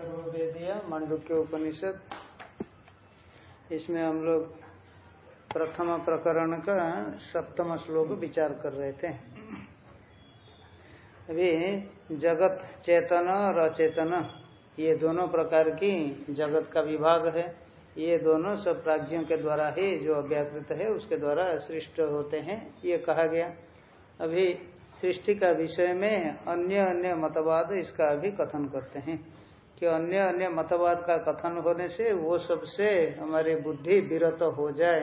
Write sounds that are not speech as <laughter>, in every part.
सर्ववेदिया मांडुक्य उपनिषद। इसमें हम लोग प्रथम प्रकरण का सप्तम श्लोक विचार कर रहे थे। अभी जगत चेतन और अचेतन, ये दोनों प्रकार की जगत का विभाग है। ये दोनों सब प्राज्यों के द्वारा ही जो अव्याकृत है, उसके द्वारा सृष्ट होते हैं, ये कहा गया। अभी सृष्टि का विषय में अन्य अन्य मतवाद इसका भी कथन करते हैं। कि अन्य अन्य मतवाद का कथन होने से वो सबसे हमारी बुद्धि विरत हो जाए।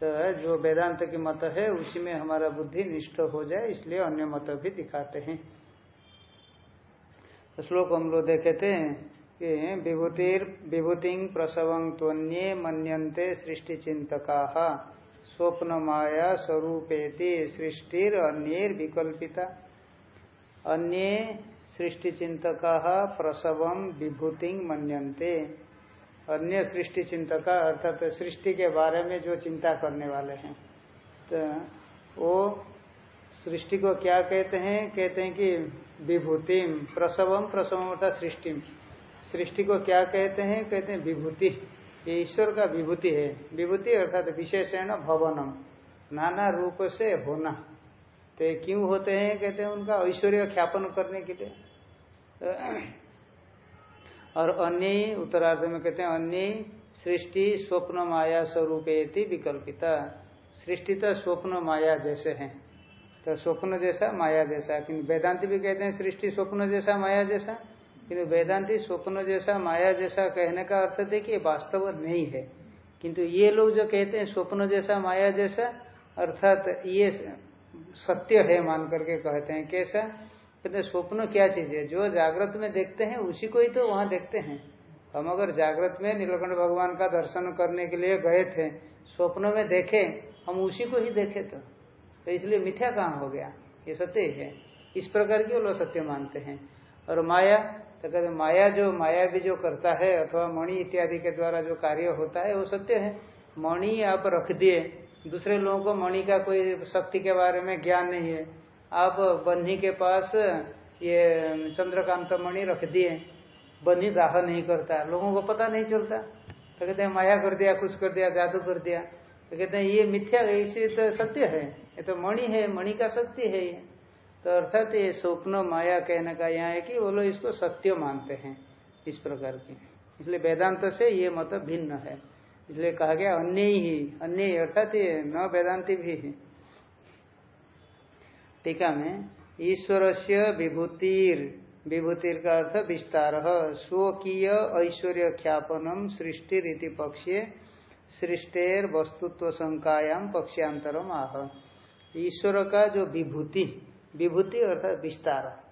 तो जो वेदांत की मत है, उसी में हमारा बुद्धि निष्ठ हो जाए, इसलिए अन्य मत भी दिखाते हैं। तो श्लोक हम लोग देखे थे कि विभूतिर, विभूति प्रसवं त्वन्ये मनते सृष्टि चिंतका स्वप्न माया स्वरूपेति सृष्टिर अन्य विकल्पिता अन्य सृष्टि चिंतक प्रसव विभूति मनते अन्य सृष्टि चिंतक अर्थात तो सृष्टि के बारे में जो चिंता करने वाले हैं तो वो सृष्टि को क्या कहते हैं? कहते हैं कि विभूतिम प्रसवम प्रसवम अर्थात सृष्टि। सृष्टि को क्या कहते हैं? कहते हैं विभूति। ये ईश्वर का विभूति है। विभूति अर्थात विशेषण भवनम, नाना रूप से होना। तो क्यों होते हैं? कहते हैं उनका ऐश्वर्य ख्यापन करने के लिए। <coughs> और अन्य उत्तरार्ध में कहते हैं, अन्य सृष्टि स्वप्न माया स्वरूप विकल्पिता। सृष्टि तो स्वप्न माया जैसे हैं। तो स्वप्न जैसा, माया जैसा। किन्तु वेदांति भी कहते हैं, सृष्टि स्वप्न जैसा, माया जैसा। किंतु वेदांति स्वप्न जैसा, माया जैसा कहने का अर्थ देखिए, वास्तव नहीं है। किंतु ये लोग जो कहते हैं, स्वप्न जैसा, माया जैसा, अर्थात ये सत्य है मान करके कहते हैं। कैसा? कहते स्वप्न क्या चीज़ है? जो जागृत में देखते हैं उसी को ही तो वहाँ देखते हैं। हम अगर जागृत में नीलकंठ भगवान का दर्शन करने के लिए गए थे स्वप्न में देखे हम उसी को ही देखे तो, तो इसलिए मिथ्या कहाँ हो गया? ये सत्य है इस प्रकार की लोग सत्य मानते हैं। और माया तो कहते माया जो माया भी जो करता है अथवा मणि इत्यादि के द्वारा जो कार्य होता है वो सत्य है। मणि आप रख दिए दूसरे लोगों को मणि का कोई शक्ति के बारे में ज्ञान नहीं है। आप बन्ही के पास ये चंद्रकांत मणि रख दिए। बन्ही दाह नहीं करता। लोगों को पता नहीं चलता। तो कहते हैं, माया कर दिया, कुछ कर दिया, जादू कर दिया। तो कहते हैं, ये मिथ्या इसे तो सत्य है। ये तो मणि है, मणि का शक्ति है ये। तो अर्थात ये स्वप्न, माया, कहने का यहाँ है कि वो लोग इसको सत्य मानते हैं, इस प्रकार की। इसलिए वेदांत से ये मत भिन्न है। इसलिए कहा गया अन्य ही अन्य अर्थात ये न वेदांति भी है। टीका में ईश्वर से विभूतिर विभूतिर का अर्थ विस्तार, स्वकीय ऐश्वर्य ख्यापनम सृष्टि पक्षे सृष्टेर वस्तुत्व संकायाम पक्षांतरम आह। ईश्वर का जो विभूति विभूति अर्थात विस्तार।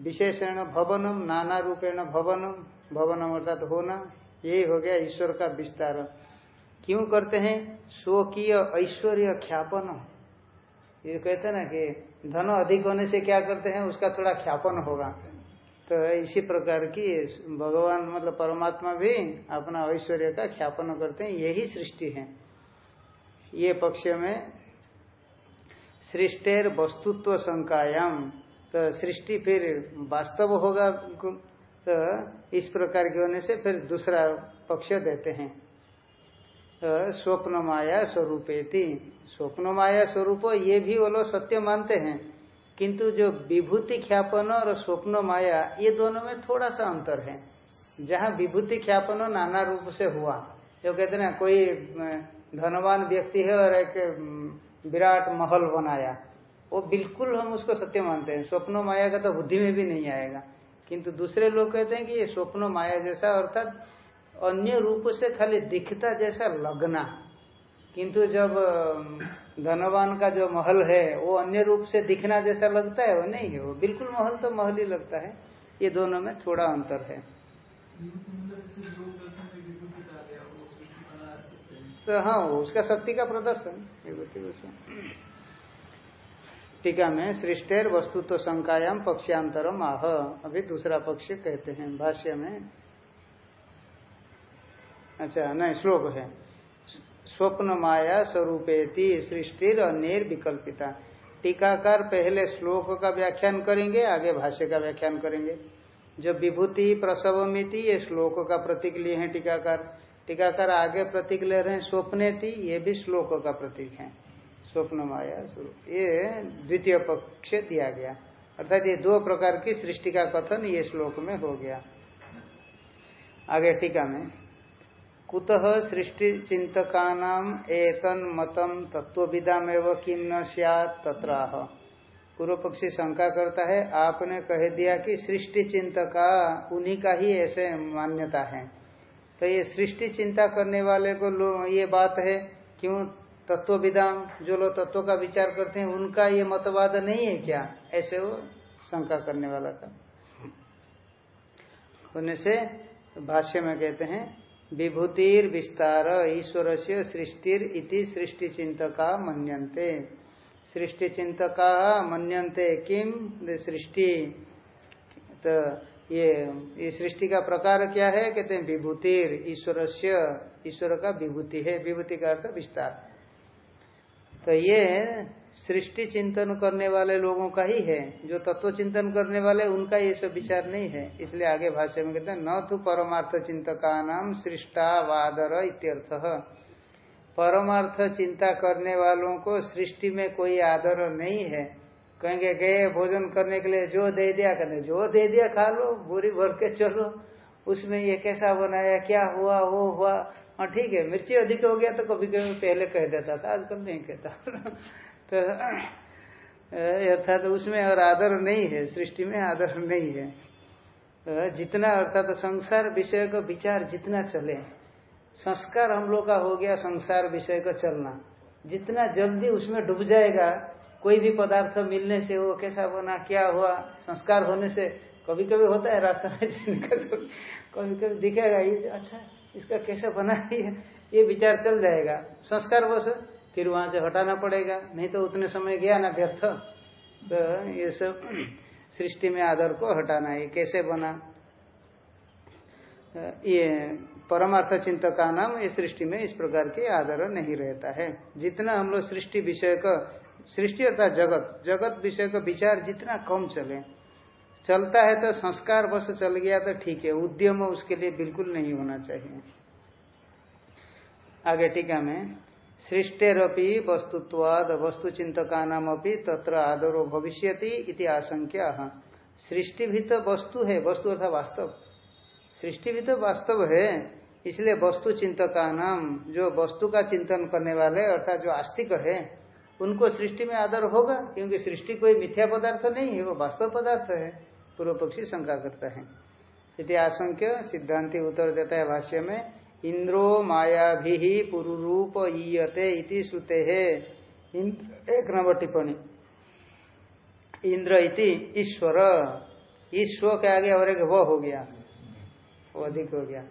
विशेषण भवनम नाना रूपेण भवनम भवनम अर्थात होना, यही हो गया ईश्वर का विस्तार। क्यों करते हैं? स्वकीय ऐश्वर्य ख्यापन ये कहते ना कि धन अधिक होने से क्या करते हैं, उसका थोड़ा ख्यापन होगा। तो इसी प्रकार की भगवान मतलब परमात्मा भी अपना ऐश्वर्य का ख्यापन करते हैं, यही सृष्टि है। ये पक्ष में सृष्टेर वस्तुत्व संकायाम। तो सृष्टि फिर वास्तव होगा तो इस प्रकार के होने से फिर दूसरा पक्ष देते हैं। स्वप्न माया स्वरूपेति। स्वप्न माया स्वरूप ये भी वो लोग सत्य मानते हैं। किंतु जो विभूति ख्यापन और स्वप्न माया ये दोनों में थोड़ा सा अंतर है। जहाँ विभूति ख्यापन नाना रूप से हुआ, जो कहते ना, कोई धनवान व्यक्ति है और एक विराट महल बनाया, वो बिल्कुल हम उसको सत्य मानते हैं। स्वप्नो माया का तो बुद्धि में भी नहीं आएगा। किंतु दूसरे लोग कहते हैं कि ये स्वप्नो माया जैसा, अर्थात अन्य रूप से खाली दिखता जैसा लगना। किंतु जब धनवान का जो महल है, वो अन्य रूप से दिखना जैसा लगता है, वो नहीं है। वो बिल्कुल महल तो महल ही लगता है। ये दोनों में थोड़ा अंतर है। तो हाँ उसका शक्ति का प्रदर्शन। टीका में सृष्टेर वस्तुत्व संकायाम पक्षांतरम आह। अभी दूसरा पक्ष कहते हैं, भाष्य में। अच्छा नहीं, श्लोक है। स्वप्न माया स्वरूपेति सृष्टिर अनेर विकल्पिता टीकाकार पहले श्लोक का व्याख्यान करेंगे, आगे भाष्य का व्याख्यान करेंगे। जो विभूति प्रसवमिति, ये श्लोक का प्रतीक लिए हैं टीकाकार। टीकाकार आगे प्रतीक ले रहे हैं स्वप्ने ये भी श्लोक का प्रतीक है। स्वप्न माया स्वरूप ये द्वितीय पक्ष दिया गया। अर्थात ये दो प्रकार की सृष्टि का कथन ये श्लोक में हो गया। आगे टीका में। कुतः सृष्टि चिंतका एतन मतम तत्वविदाम एवं किम न सियात पूर्व पक्षी शंका करता है, आपने कह दिया कि सृष्टि चिंतका उन्हीं का ही ऐसे मान्यता है। तो ये सृष्टि चिंता करने वाले को ये बात है, क्यों तत्वविदाम जो लोग तत्व का विचार करते हैं, उनका ये मतवाद नहीं है क्या? ऐसे वो शंका करने वाला का होने से भाष्य में कहते हैं विभूतिर विस्तार ईश्वर से सृष्टिर इति सृष्टि चिंतका मनते सृष्टि चिंतका मनते किम सृष्टि। तो ये ये सृष्टि का प्रकार क्या है? कहते हैं विभूतिर ईश्वर से ईश्वर का विभूति है। विभूति का अर्थ विस्तार। तो ये सृष्टि चिंतन करने वाले लोगों का ही है। जो तत्व चिंतन करने वाले, उनका ये सब विचार नहीं है। इसलिए आगे भाष्य में कहते हैं, न तो परमार्थ चिंतका नाम सृष्टावादर इत्यर्थ। परमार्थ चिंता करने वालों को सृष्टि में कोई आदर नहीं है। कहेंगे, गए भोजन करने के लिए जो दे दिया, कहते जो दे दिया खा लो, बुरी भर के चलो। उसमें ये कैसा बनाया, क्या हुआ, वो हुआ। हाँ ठीक है, मिर्ची अधिक हो गया तो कभी कभी पहले कह देता था, आजकल नहीं कहता। तो अर्थात तो उसमें और आदर नहीं है, सृष्टि में आदर नहीं है। तो जितना अर्थात तो संसार विषय का विचार जितना चले, संस्कार हम लोग का हो गया संसार विषय का चलना। जितना जल्दी उसमें डूब जाएगा, कोई भी पदार्थ मिलने से वो कैसा बना, क्या हुआ, संस्कार होने से कभी कभी होता है रास्ता में जिनका कभी कभी दिखेगा, ये अच्छा इसका कैसा बना ये विचार चल जाएगा। संस्कार बस फिर वहाँ से हटाना पड़ेगा। नहीं तो उतने समय गया ना व्यर्थ। तो ये सब सृष्टि में आदर को हटाना ये कैसे बना? ये परमार्थ चिंतक का नाम ये सृष्टि में इस प्रकार के आदर नहीं रहता है। जितना हम लोग सृष्टि विषय का सृष्टि अर्थात जगत जगत विषय का विचार जितना कम चले। चलता है तो संस्कार बस चल गया तो ठीक है। उद्यम उसके लिए बिल्कुल नहीं होना चाहिए। आगे टीका में सृष्टेरपि वस्तुत्वाद वस्तु चिंतका नाम तत्र आदरो भविष्यति इति आशंका सृष्टि भी तो वस्तु है, वस्तु अर्थात वास्तव। सृष्टि भी तो वास्तव है, इसलिए वस्तु चिंतका नाम जो वस्तु का चिंतन करने वाले अर्थात जो आस्तिक है, उनको सृष्टि में आदर होगा, क्योंकि सृष्टि कोई मिथ्या पदार्थ नहीं है, वो वास्तव पदार्थ है पूर्व पक्षी शंका करता है। इति आशंक्य सिद्धांति उत्तर देता है भाष्य में इंद्रो माया भी पुरुरूप ईयते इति श्रुते। है एक नंबर टिप्पणी। इंद्र इति ईश्वर। ईश्वर के आगे और एक वो हो गया। वो अधिक हो गया।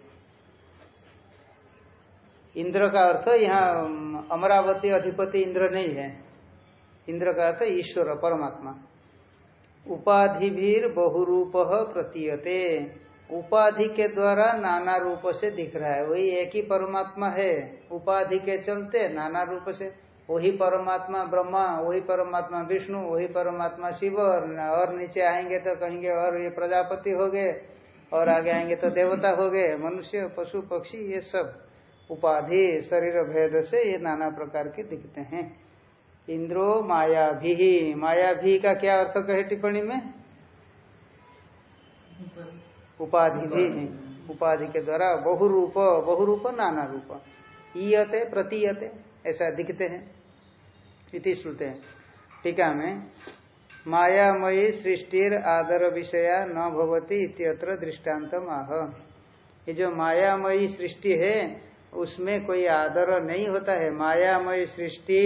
इंद्र का अर्थ यहाँ अमरावती अधिपति इंद्र नहीं है। इंद्र का अर्थ ईश्वर, परमात्मा। उपाधि भी बहुरूप प्रतीयते। उपाधि के द्वारा नाना रूप से दिख रहा है। वही एक ही परमात्मा है। उपाधि के चलते नाना रूप से। वही परमात्मा ब्रह्मा, वही परमात्मा विष्णु, वही परमात्मा शिव, और नीचे आएँगे तो कहेंगे, और ये प्रजापति हो गए, और आगे आएँगे तो देवता हो गए, मनुष्य, पशु, पक्षी, ये सब। उपाधि, शरीर भेद से ये नाना प्रकार के दिखते हैं। इंद्रो माया भी माया भी का क्या अर्थ कहे टिप्पणी में? उपाधि भी है उपाधि के द्वारा बहुरूप बहुरूप नाना रूप। ईयते प्रतीयते ऐसा दिखते हैं इति श्रुते हैं। टीका में मायामयी सृष्टिर आदर विषया न भवती इत्यत्र दृष्टांत आह। ये जो मायामयी सृष्टि है उसमें कोई आदर नहीं होता है। मायामयी सृष्टि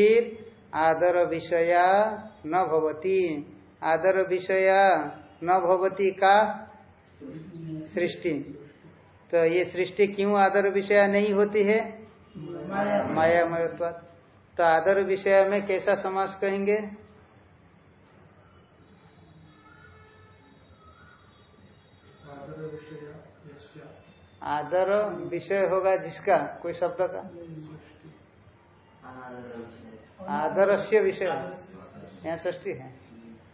आदर विषया न भवती। आदर विषया न भवती का? सृष्टि। तो ये सृष्टि क्यों आदर विषय नहीं होती है? माया मयत्व तो आदर विषय में कैसा समास कहेंगे? आदर विषय होगा जिसका? कोई शब्द का? आदरस्य विषय। यहाँ सृष्टि है।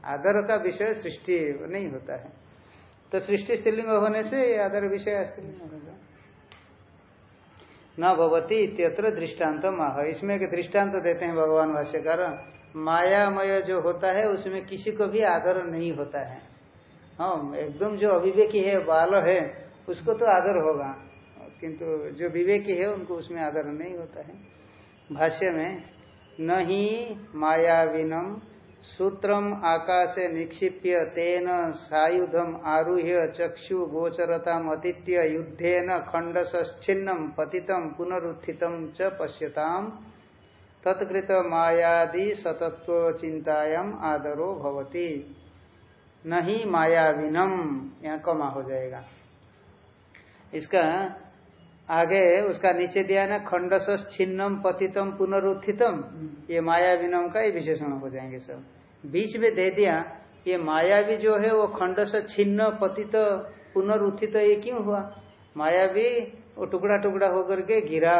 आदर का विषय सृष्टि नहीं होता है। तो सृष्टि स्त्रीलिंग होने से आदर विषय न भवती इत्यत्र दृष्टांत माह इसमें एक दृष्टांत देते हैं भगवान भाष्यकार। मायामय जो होता है, उसमें किसी को भी आदर नहीं होता है। हम एकदम जो अविवेकी है, बाल है, उसको तो आदर होगा। किंतु जो विवेकी है, उनको उसमें आदर नहीं होता है। भाष्य में, न ही मायाविनम सूत्रम आकाशे निक्षिप्य तेन सायुधम आरूह्य चक्षु गोचरताम अतीत्य युद्धेन खंडसच्छिन्नम पतितम पुनरुत्थितम च पश्यताम। तत्कृत मायादि सतत्व चिंतायाम आदरो भवती। नहीं मायाविनम। यहाँ कमा हो जाएगा। इसका आगे उसका नीचे दिया ना खंडस छिन्नम पतितम पुनरुत्थितम। ये मायाविनम का ही विशेषण हो जाएँगे सब। बीच में दे दिया ये मायावी जो है वो खंडस छिन्न पतित पुनरुत्थित ये क्यों हुआ? मायावी वो टुकड़ा टुकड़ा होकर के गिरा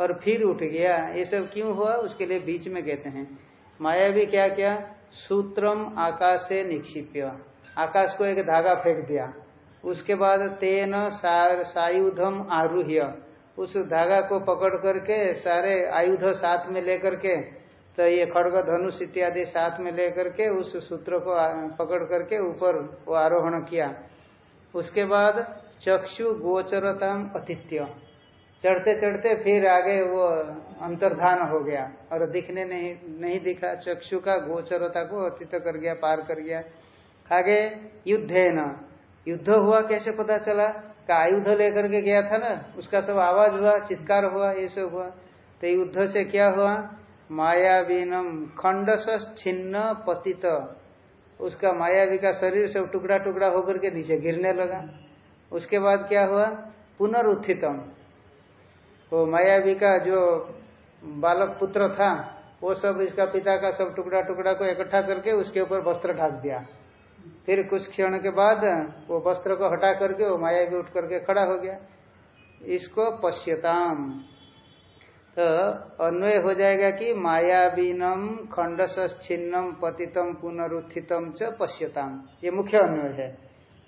और फिर उठ गया। ये सब क्यों हुआ? उसके लिए बीच में कहते हैं। मायावी क्या क्या? सूत्रम आकाश से निक्षिप्य। आकाश को एक धागा फेंक दिया। उसके बाद तेन सायुधम आरूह्य। उस धागा को पकड़ करके सारे आयुध साथ में लेकर के तो ये खड़ग धनुष इत्यादि साथ में लेकर के उस सूत्र को पकड़ करके ऊपर वो आरोहण किया। उसके बाद चक्षु गोचरताम अतिथ्य। चढ़ते चढ़ते फिर आगे वो अंतर्धान हो गया और दिखने नहीं नहीं दिखा। चक्षु का गोचरता को अतीत कर गया, पार कर गया। आगे युद्ध न युद्ध हुआ, कैसे पता चला? का आयुध लेकर के गया था ना? उसका सब आवाज़ हुआ, चित्कार हुआ, ये सब हुआ। तो युद्ध से क्या हुआ? मायावीनम खंडस छिन्न पतित। उसका मायावी का शरीर सब टुकड़ा टुकड़ा होकर के नीचे गिरने लगा। उसके बाद क्या हुआ? पुनरुत्थितम। वो मायावी का जो बालक पुत्र था, वो सब इसका पिता का सब टुकड़ा टुकड़ा को इकट्ठा करके उसके ऊपर वस्त्र ढाक दिया। फिर कुछ क्षण के बाद वो वस्त्र को हटा करके, वो मायावी उठ करके खड़ा हो गया। इसको पश्यताम। तो अन्वय हो जाएगा कि मायावीनम खंडसच्छिन्नम पतितम पुनरुत्थितम च पश्यताम। ये मुख्य अन्वय है।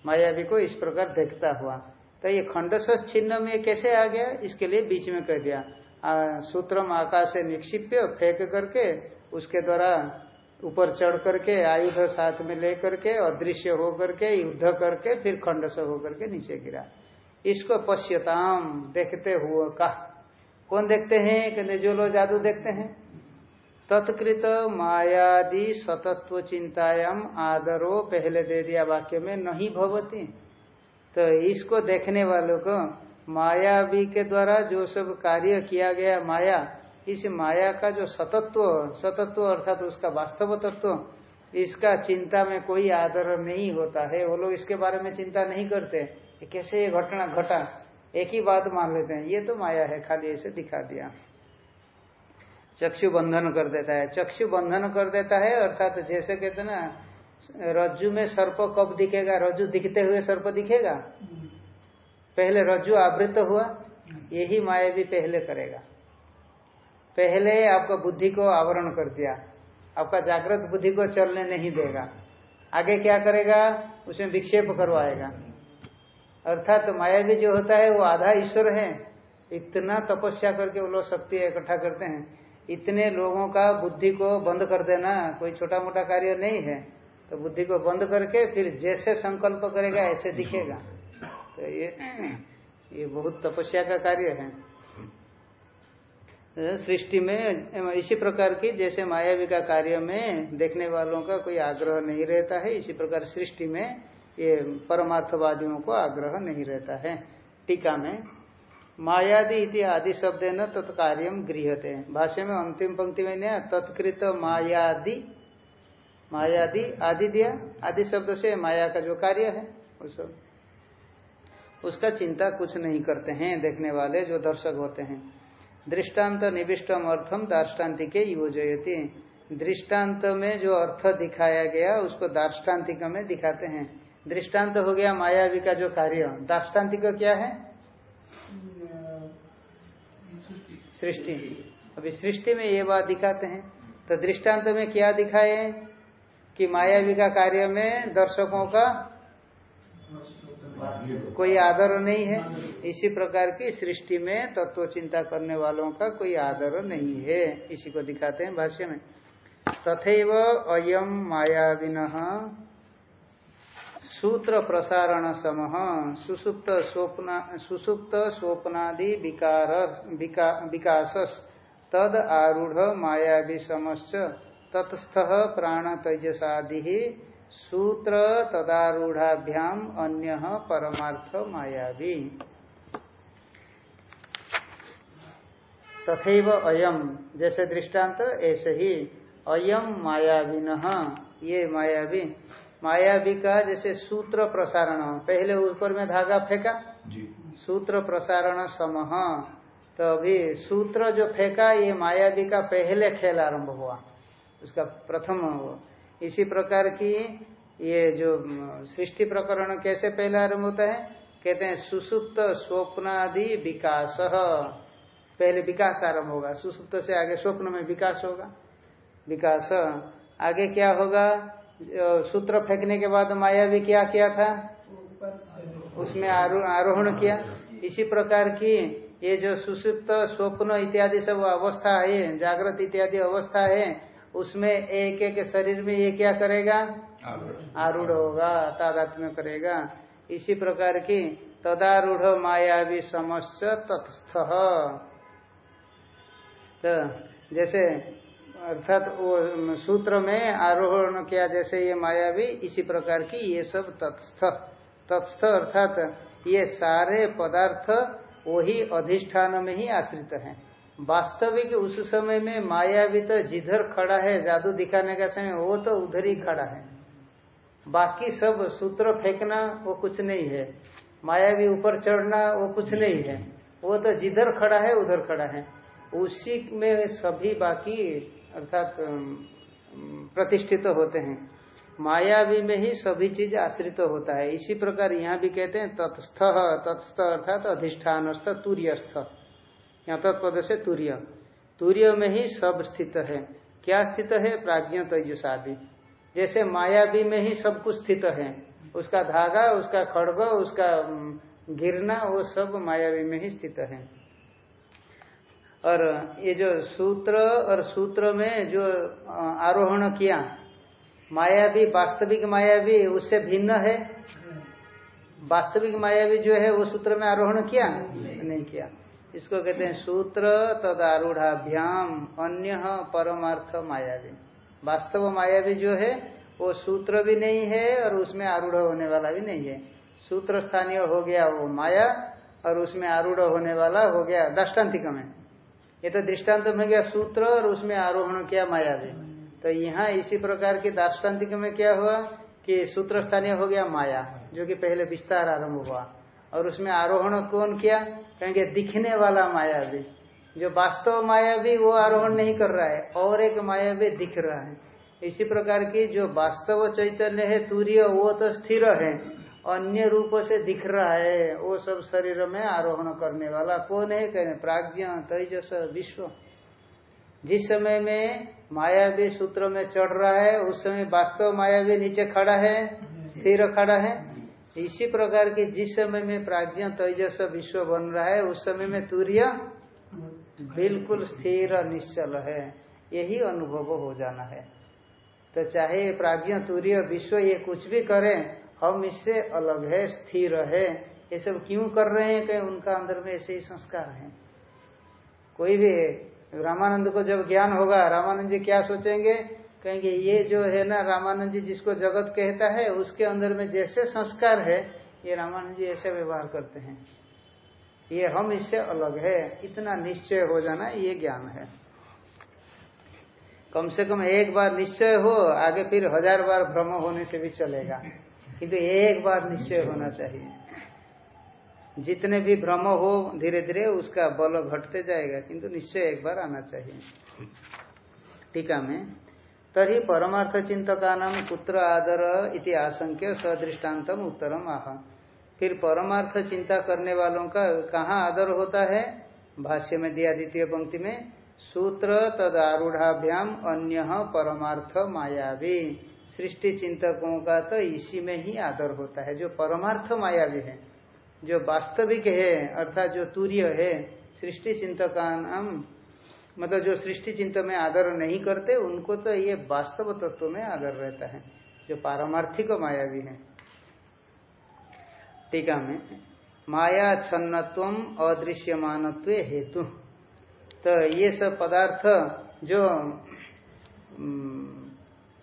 मायावी को इस प्रकार देखता हुआ। तो ये खंडस छिन्न में कैसे आ गया? इसके लिए बीच में कह दिया। सूत्रम आकाश से निक्षिप्य, फेंक करके उसके द्वारा ऊपर चढ़ करके, आयुध साथ में ले करके, अदृश्य हो करके, युद्ध करके, फिर खंड से होकर के नीचे गिरा। इसको पश्यताम देखते हुए का कौन देखते हैं? कहते जो लोग जादू देखते हैं। तत्कृत मायादि सतत्व चिंतायाम आदरो पहले दे दिया वाक्य में, नहीं भवती। तो इसको देखने वालों को मायावी के द्वारा जो सब कार्य किया गया, माया इस माया का जो सतत्व सतत्व अर्थात तो उसका वास्तव तत्व इसका चिंता में कोई आदर नहीं होता है। वो लोग इसके बारे में चिंता नहीं करते कैसे ये घटना घटा। एक ही बात मान लेते हैं ये तो माया है खाली ऐसे दिखा दिया। चक्षु बंधन कर देता है। चक्षु बंधन कर देता है अर्थात जैसे कहते ना रज्जु में सर्प कब दिखेगा? रज्जु दिखते हुए सर्प दिखेगा? पहले रज्जु आवृत हुआ यही माया भी पहले करेगा। पहले आपका बुद्धि को आवरण कर दिया। आपका जागृत बुद्धि को चलने नहीं देगा। आगे क्या करेगा? उसमें विक्षेप करवाएगा। अर्थात तो माया भी जो होता है, वो आधा ईश्वर है। इतना तपस्या करके वो लोग शक्ति इकट्ठा करते हैं। इतने लोगों का बुद्धि को बंद कर देना कोई छोटा मोटा कार्य नहीं है। तो बुद्धि को बंद करके फिर जैसे संकल्प करेगा, ऐसे दिखेगा। तो ये ये बहुत तपस्या का कार्य है। सृष्टि में इसी प्रकार की जैसे मायावी का कार्य में देखने वालों का कोई आग्रह नहीं रहता है, इसी प्रकार सृष्टि में ये परमार्थवादियों को आग्रह नहीं रहता है। टीका में मायादि इति आदि शब्द न तत्कार्यम गृहते भाष्य में अंतिम पंक्ति में नया, तत्कृत मायादि मायादि आदि दिया, आदि शब्द से माया का जो कार्य है उस उसका चिंता कुछ नहीं करते हैं, देखने वाले जो दर्शक होते हैं। दृष्टांत निविष्टम अर्थम दार्ष्टान्तिके योजयती। दृष्टांत में जो अर्थ दिखाया गया, उसको दार्ष्टान्तिक में दिखाते हैं। दृष्टांत हो गया मायावी का जो कार्य। दार्ष्टान्तिक क्या है? सृष्टि। अभी सृष्टि में ये बात दिखाते हैं। तो दृष्टांत में क्या दिखाए? कि मायावी का कार्य में दर्शकों का कोई आदर नहीं है। इसी प्रकार की सृष्टि में तत्व चिंता करने वालों का कोई आदर नहीं है। इसी को दिखाते हैं भाष्य में। तथैव अयम मायाविन सूत्र प्रसारण सम सुसुप्त स्वप्न सुसुप्त स्वप्नादि विकार विकास तद आरूढ़ मायावी समश्च ततस्थ प्राण तेजसादि सूत्र तदारूढ़ाभ्याम अन्य परमार्थ मायावी। तथैव अयम जैसे दृष्टांत ऐसे ही अयम मायाविन ये मायावी। मायावी का जैसे सूत्र प्रसारण पहले ऊपर में धागा फेंका। सूत्र प्रसारण समह तो अभी सूत्र जो फेंका ये मायावी का पहले खेल आरंभ हुआ। उसका प्रथम हुआ इसी प्रकार की ये जो सृष्टि प्रकरण कैसे पहले आरंभ होता है? कहते हैं, सुसुप्त स्वप्नादि विकास। पहले विकास आरंभ होगा। सुसुप्त से आगे स्वप्न में विकास होगा। विकास। आगे क्या होगा? सूत्र फेंकने के बाद माया भी क्या किया था? उसमें आरोहण किया। इसी प्रकार की ये जो सुसुप्त स्वप्न इत्यादि सब अवस्था है, जागृत इत्यादि अवस्था है उसमें एक एक शरीर में ये क्या करेगा? आरूढ़। होगा तादात्म्य करेगा। इसी प्रकार की तदारूढ़ मायावी समस्त तत्स्थ। तो जैसे अर्थात वो सूत्र में आरोहण किया जैसे ये मायावी इसी प्रकार की ये सब तत्स्थ। तत्स्थ अर्थात ये सारे पदार्थ वही अधिष्ठान में ही आश्रित हैं। वास्तविक उस समय में माया भी तो जिधर खड़ा है, जादू दिखाने का समय, वो तो उधर ही खड़ा है। बाकी सब सूत्र फेंकना, वो कुछ नहीं है। माया भी ऊपर चढ़ना, वो कुछ नहीं है। वो तो जिधर खड़ा है, उधर खड़ा है। उसी में सभी बाकी, अर्थात प्रतिष्ठित तो होते हैं। मायावी में ही सभी चीज़ आश्रित तो होता है। इसी प्रकार यहाँ भी कहते हैं, तत्स्थ तत्स्थ अर्थात अधिष्ठानस्थ, तूर्यस्थ। यहाँ तत्पद से तूर्य। तूर्य में ही सब स्थित है। क्या स्थित है? प्राज्ञ तेजस आदि जैसे मायावी में ही सब कुछ स्थित है। उसका धागा, उसका खड़ग, उसका गिरना, वो सब मायावी में ही स्थित है। और ये जो सूत्र और सूत्र में जो आरोहण किया, मायावी, वास्तविक मायावी, उससे भिन्न है? वास्तविक मायावी जो है, वो सूत्र में आरोहण किया? नहीं किया। इसको कहते हैं सूत्र तदारूढ़ाभ्याम, अन्य परमार्थ मायावी। वास्तव मायावी जो है, वो सूत्र भी नहीं है और उसमें आरूढ़ होने वाला भी नहीं है। सूत्र स्थानीय हो गया वो माया और उसमें आरूढ़ होने वाला हो गया दृष्टान्तिक में। ये तो दृष्टांत में गया सूत्र और उसमें आरोहण किया मायावी। तो यहाँ इसी प्रकार के दार्ष्टान्तिक में क्या हुआ कि सूत्र स्थानीय हो गया माया, जो कि पहले विस्तार आरंभ हुआ। और उसमें आरोहण कौन किया? कहेंगे, दिखने वाला माया भी जो वास्तव माया भी वो आरोहण नहीं कर रहा है, और एक माया भी दिख रहा है। इसी प्रकार की जो वास्तव चैतन्य है, सूर्य, वो तो स्थिर है। अन्य रूप से दिख रहा है, वो सब शरीर में आरोहण करने वाला कौन है? कहने प्राज्ञ, तेजस, विश्व। जिस समय में माया भी सूत्र में चढ़ रहा है, उस समय वास्तव माया भी नीचे खड़ा है, स्थिर खड़ा है। इसी प्रकार के जिस समय में प्राज्ञ तेजस विश्व बन रहा है, उस समय में तूर्य बिल्कुल स्थिर निश्चल है। यही अनुभव हो जाना है। तो चाहे प्राज्ञ तूर्य विश्व ये कुछ भी करें, हम इससे अलग है, स्थिर है। ये सब क्यों कर रहे हैं कि उनका अंदर में ऐसे ही संस्कार है? कोई भी रामानंद को जब ज्ञान होगा, रामानंद जी क्या सोचेंगे? कहेंगे, ये जो है ना रामानंद जी जिसको जगत कहता है, उसके अंदर में जैसे संस्कार है, ये रामानंद जी ऐसे व्यवहार करते हैं। ये हम इससे अलग है। इतना निश्चय हो जाना ये ज्ञान है। कम से कम एक बार निश्चय हो, आगे फिर हज़ार बार भ्रम होने से भी चलेगा। किंतु एक बार निश्चय होना चाहिए। जितने भी भ्रम हो धीरे धीरे उसका बल घटते जाएगा, किंतु निश्चय एक बार आना चाहिए। टीका में तरी परमार्थ चिंतका नाम पुत्र आदर इति आशंक्य सदृष्टान्तम उत्तरम आह फिर परमार्थ चिंता करने वालों का कहाँ आदर होता है? भाष्य में दिया द्वितीय पंक्ति में, सूत्र तदारूढ़ाभ्याम अन्य परमार्थ मायावी। सृष्टि चिंतकों का तो इसी में ही आदर होता है। जो परमार्थ मायावी है, जो वास्तविक है, अर्थात जो तूर्य है, सृष्टि चिंतका नाम मतलब जो सृष्टि चिंतन में आदर नहीं करते, उनको तो ये वास्तव तत्व में आदर रहता है। जो पारमार्थिक माया भी है। टीका में, माया छन्नत्व अदृश्यमानत्व हेतु। तो ये सब पदार्थ जो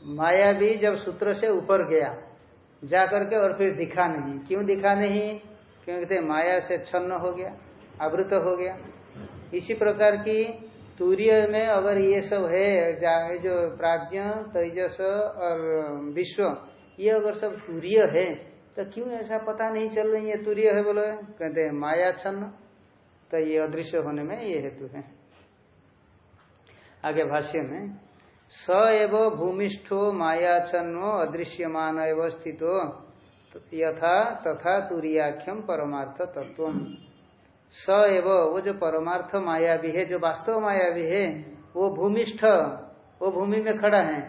माया भी जब सूत्र से ऊपर गया जा करके और फिर दिखा नहीं। क्यों दिखा नहीं? क्योंकि माया से छन्न हो गया, आवृत हो गया। इसी प्रकार की तूर्य में अगर ये सब है, जो प्राज्ञ, तेजस और विश्व, ये अगर सब तूर्य है तो क्यों ऐसा पता नहीं चल रही है तूर्य है बोलो? कहते हैं, माया छन्न। तो ये अदृश्य होने में ये हेतु है। आगे भाष्य में, स एव भूमिष्ठो माया छन्नो अदृश्यमान एव स्थितो, यथा तथा तुरियाख्यम परमार्थ तत्व स एव वो जो परमार्थ माया भी है जो वास्तव माया भी है वो भूमिष्ठ वो भूमि में खड़ा है।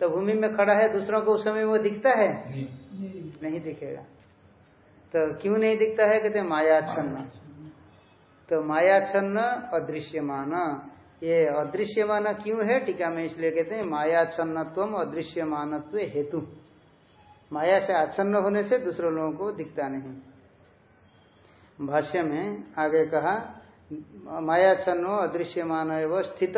तो भूमि में खड़ा है दूसरों को उस समय वो दिखता है? नहीं, नहीं दिखेगा। तो क्यों नहीं दिखता है? कहते मायाच्छन्न। तो माया मायाच्छन्न अदृश्यमान। ये अदृश्यमान क्यों है? टीका में इसलिए कहते हैं माया मायाच्छन्नत्व अदृश्यमानत्व हेतु। माया से आच्छन्न होने से दूसरों लोगों को दिखता नहीं। भाष्य में आगे कहा, माया छन्नो अदृश्यमान एवं स्थित।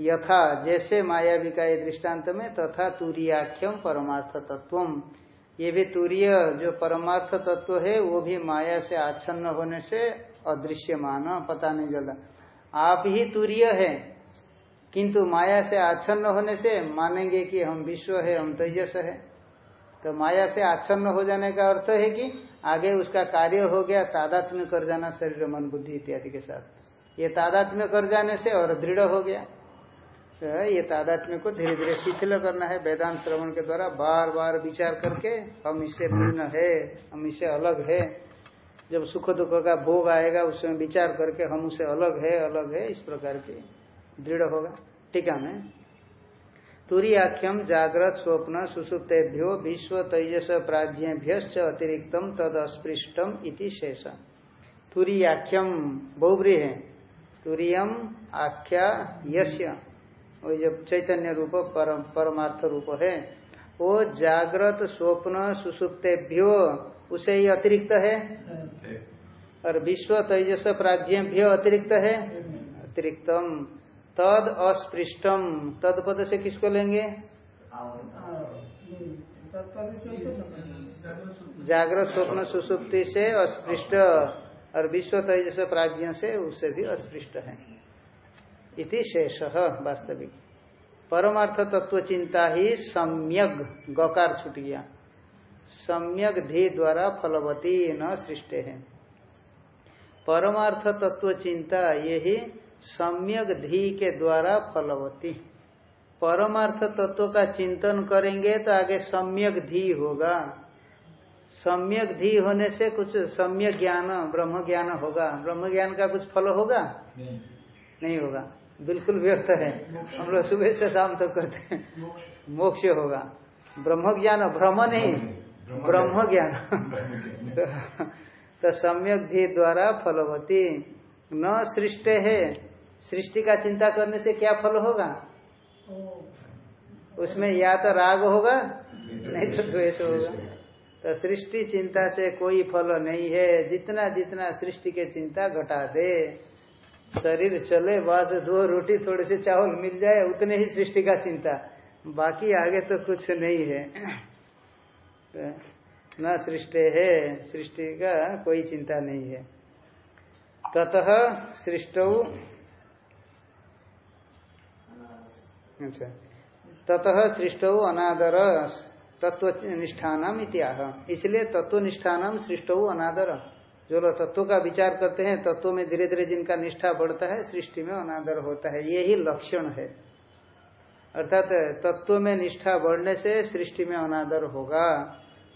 यथा, जैसे मायावी का दृष्टांत में, तथा तुरियाख्यम परमार्थ तत्व ये भी तुरीय जो परमार्थ तत्व है, वो भी माया से आच्छन्न होने से अदृश्यमान, पता नहीं चला। आप ही तुरीय है, किंतु माया से आच्छन्न होने से मानेंगे कि हम विश्व है, हम तेजस है। तो माया से आच्छन्न हो जाने का अर्थ है कि आगे उसका कार्य हो गया, तादात्म्य कर जाना शरीर, मन, बुद्धि इत्यादि के साथ। ये तादात्म्य कर जाने से और दृढ़ हो गया। तो ये तादात्म्य को धीरे धीरे शिथिल करना है। वेदांत श्रवण के द्वारा बार बार विचार करके हम इससे भिन्न है, हम इससे अलग है। जब सुख दुख का भोग आएगा उसमें विचार करके हम उसे अलग है अलग है, इस प्रकार के दृढ़ होगा। ठीक है में तुरीयाख्यम जागृत स्वप्न सुसुप्तेभ्यो विश्व तेजस प्राज्ञभ्य अतिरिक्त तद अस्पृष्टम इति शेष। तुरीयाख्यम बहुब्री है तुरीयम आख्या यश्य वो जब चैतन्य रूप परम, परमार्थ रूप है। वो जागृत स्वप्न सुसुप्तेभ्यो उसे ही अतिरिक्त है? और विश्व तेजस प्राज्ञभ्य अतिरिक्त है? अतिरिक्तम। तद अस्पृष्टम। तद पद से किसको लेंगे? जागृत स्वप्न सुसुप्ति से अस्पृष्ट। और विश्व तेजस प्राज्ञ से उससे भी अस्पृष्ट है। इति शेष वास्तविक। परमार्थ तत्व चिंता ही सम्यक गकार छूट गया। सम्यक धी द्वारा फलवती न सृष्ट है। परमार्थ तत्व चिंता यही सम्यक धी के द्वारा फलवती। परमार्थ तत्व का चिंतन करेंगे तो आगे सम्यक धी होगा। सम्यक धी होने से कुछ सम्यक ज्ञान ब्रह्म ज्ञान होगा। ब्रह्म ज्ञान का कुछ फल होगा? नहीं, नहीं होगा। बिल्कुल व्यर्थ है। हम लोग सुबह से शाम तक करते हैं। मोक्ष होगा। ब्रह्म ज्ञान ब्रह्म नहीं। ब्रह्म ज्ञान <laughs> तो सम्यक धी द्वारा फलवती। न सृष्ट है। सृष्टि का चिंता करने से क्या फल होगा? उसमें या तो राग होगा नहीं तो द्वेष होगा। तो सृष्टि चिंता से कोई फल नहीं है। जितना जितना सृष्टि के चिंता घटा दे शरीर चले बस दो रोटी थोड़े से चावल मिल जाए उतने ही सृष्टि का चिंता। बाकी आगे तो कुछ नहीं है। तो न सृष्टि है सृष्टि का कोई चिंता नहीं है। ततः सृष्टि अच्छा ततः सृष्ट अनादर तत्व निष्ठान इत्याह इसलिए तत्व निष्ठान सृष्ट अनादर। जो लोग तत्व का विचार करते हैं तत्व में धीरे धीरे जिनका निष्ठा बढ़ता है, सृष्टि में अनादर होता है। यही लक्षण है। अर्थात तत्व में निष्ठा बढ़ने से सृष्टि में अनादर होगा।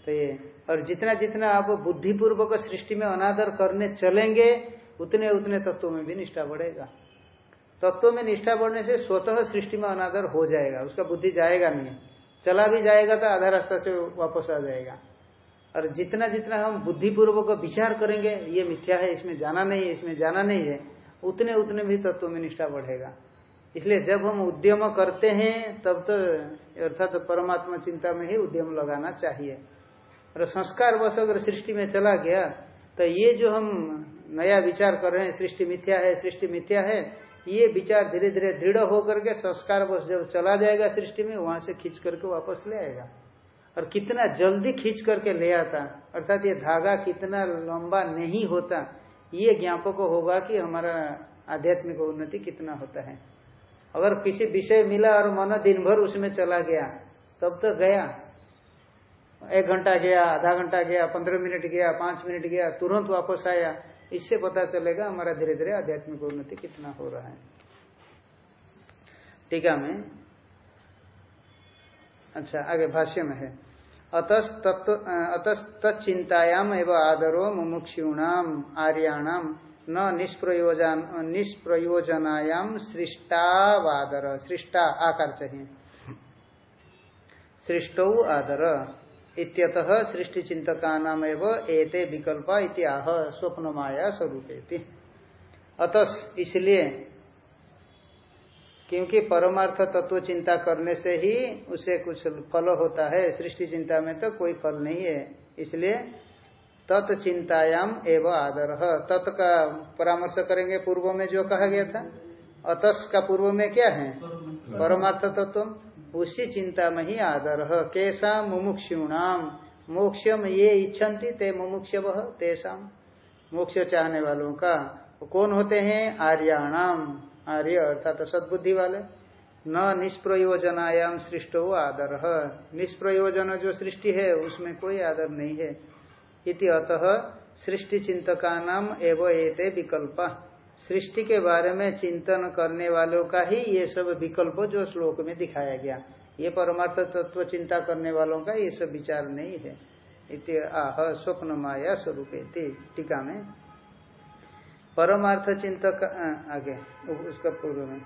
तो ये। और जितना जितना आप बुद्धिपूर्वक सृष्टि में अनादर करने चलेंगे उतने उतने तत्वों में भी निष्ठा बढ़ेगा। तत्व में निष्ठा बढ़ने से स्वतः सृष्टि में अनादर हो जाएगा, उसका बुद्धि जाएगा नहीं। चला भी जाएगा तो आधा रास्ता से वापस आ जाएगा। और जितना जितना हम बुद्धिपूर्वक विचार करेंगे, ये मिथ्या है, इसमें जाना नहीं है, इसमें जाना नहीं है, उतने उतने भी तत्व में निष्ठा बढ़ेगा। इसलिए जब हम उद्यम करते हैं, तब तो अर्थात तो परमात्मा चिंता में ही उद्यम लगाना चाहिए। और संस्कार वश अगर सृष्टि में चला गया तो ये जो हम नया विचार कर रहे हैं, सृष्टि मिथ्या है, सृष्टि मिथ्या है ये विचार धीरे धीरे दृढ़ होकर के संस्कार बस जब चला जाएगा सृष्टि में, वहाँ से खींच करके वापस ले आएगा। और कितना जल्दी खींच करके ले आता, अर्थात ये धागा कितना लंबा नहीं होता, ये ज्ञापक होगा कि हमारा आध्यात्मिक उन्नति कितना होता है। अगर किसी विषय मिला और मन दिन भर उसमें चला गया, तब तो गया। एक घंटा गया, आधा घंटा गया, पंद्रह मिनट गया, पाँच मिनट गया, तुरंत वापस आया। इससे पता चलेगा हमारा धीरे धीरे आध्यात्मिक उन्नति कितना हो रहा है। टीका में? अच्छा आगे भाष्य में है। अतस्तचिंतायाम एवं आदरो मुमुक्षुणाम आर्याणाम न निष्प्रयोजन, निष्प्रयोजनायाम सृष्टावादर। सृष्टा आकार चाहिए। सृष्टौ आदर। इत्यतः सृष्टि चिंतका नाम एवं एते विकल्प इत्याह स्वप्न माया स्वरूप अतस इसलिए क्योंकि परमार्थ तत्व चिंता करने से ही उसे कुछ फल होता है सृष्टि चिंता में तो कोई फल नहीं है। इसलिए तत्चिंतायाम एवं आदर। तत् का परामर्श करेंगे पूर्व में जो कहा गया था। अतस का पूर्व में क्या है? परमार्थ तत्व। उसी चिंता में ही आदर है। कैसा मुमुक्षुणाम। मोक्षम ये इच्छन्ति, ते मुमुक्ष तेषा। मोक्ष चाहने वालों का कौन होते हैं? आर्याणाम। आर्य अर्थात सदबुद्धि वाले। न निष्प्रयोजनायाम सृष्ट हो आदर। निष्प्रयोजन जो सृष्टि है, उसमें कोई आदर नहीं है। इति अतः सृष्टि चिंतका नाम एवं एते विकल्पा। सृष्टि के बारे में चिंतन करने वालों का ही ये सब विकल्प जो श्लोक में दिखाया गया। ये परमार्थ तत्व चिंता करने वालों का ये सब विचार नहीं है। इति आह स्वप्न माया स्वरूप टीका में। परमार्थ चिंतक आगे उसका पूर्व में।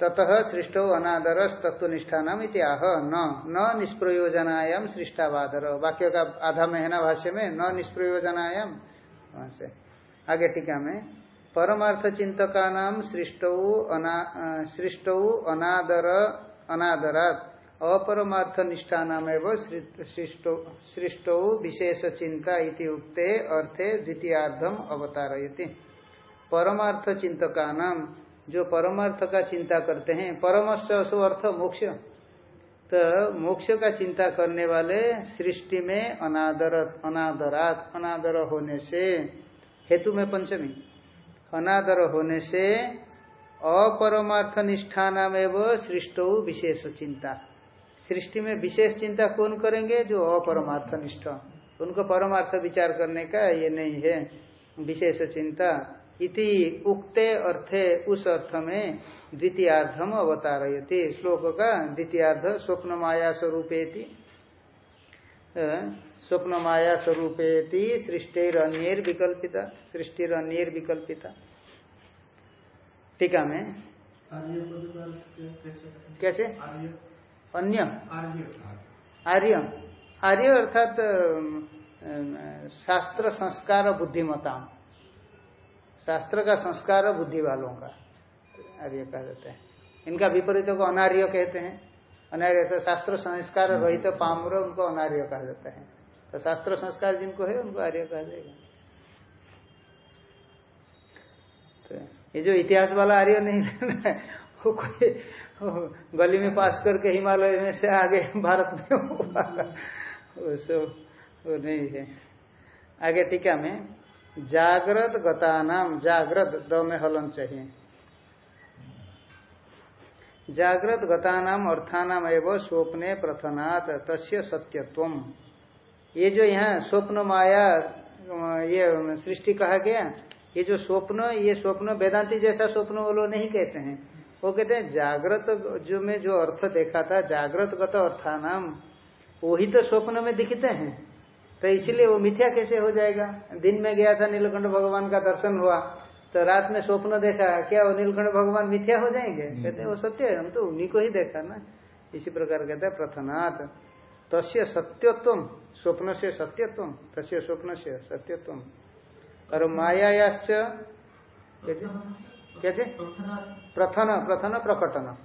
ततः सृष्टो अनादर तत्वनिष्ठा नाम आह, न न निष्प्रयोजनायाम सृष्टावादर। वाक्य का आधा महीना भाष्य में, न निष्प्रयोजनायाम से। आगे टीका में परमार्थ चिंतका नाम सृष्टौ अनादर, अनादरात। अपरमार्थ निष्ठा नाम एवं सृष्टौ विशेष चिंता इति उक्ते अर्थे द्वितीयार्धम अवतारयति। परमार्थ चिंतका नाम जो परमार्थ का चिंता करते हैं परमश असो अर्थ मोक्ष। तो मोक्ष का चिंता करने वाले सृष्टि में अनादर, अनादरात, अनादर होने से हेतु में पंचमी। अनादर होने से अपरमार्थ निष्ठा नाम एवं सृष्टो विशेष चिंता। सृष्टि में विशेष चिंता कौन करेंगे? जो अपरमार्थ निष्ठ उनको परमार्थ विचार करने का ये नहीं है। विशेष चिंता। इति उक्ते अर्थे उस अर्थ में द्वितीयार्धम अवतारयति। श्लोक का द्वितीयार्ध स्वप्न माया स्वरूपेति स्वप्न माया स्वरूपेति सृष्टिर अन्यर विकल्पिता सृष्टिर अन्यर विकल्पिता टीका में कैसे? अन्य आर्य। आर्य। अर्थात शास्त्र संस्कार बुद्धिमता शास्त्र का संस्कार बुद्धि वालों का आर्य कहा जाता है। इनका विपरीत को अनार्य कहते हैं। अनार्य तो शास्त्र संस्कार रहित तो पामर उनको अनार्य कहा जाता है। तो शास्त्र संस्कार जिनको है, उनको आर्य कहा जाएगा। तो ये जो इतिहास वाला आर्य नहीं वो कोई गली में पास करके हिमालय में से आगे भारत में वो सब वो नहीं है। आगे टीका में, जागृत गता नाम जागृत द में हलन चाहिए। जागृत गतानाम, अर्थानाम एवं स्वप्ने प्रथनात्, तस्य सत्यत्व ये जो यहाँ स्वप्न माया, ये सृष्टि कहा गया, ये जो स्वप्न, ये स्वप्न वेदांति जैसा स्वप्न वो लोग नहीं कहते हैं। वो कहते हैं, जागृत जो में जो अर्थ देखा था जागृत गत अर्थानाम, वही तो स्वप्न में दिखते हैं। तो इसीलिए वो मिथ्या कैसे हो जाएगा? दिन में गया था, नीलकंठ भगवान का दर्शन हुआ तो रात में स्वप्न देखा, क्या वो नीलकंठ भगवान मिथ्या हो जाएँगे? कहते वो सत्य है, हम तो उन्हीं को ही देखा ना। इसी प्रकार कहते हैं, प्रथनात्। तस्य सत्यत्व स्वप्न से सत्यत्व, तस्य स्वप्न से सत्यत्व। और मायायाश्च कैसे प्रथन प्रथन, प्रकटन।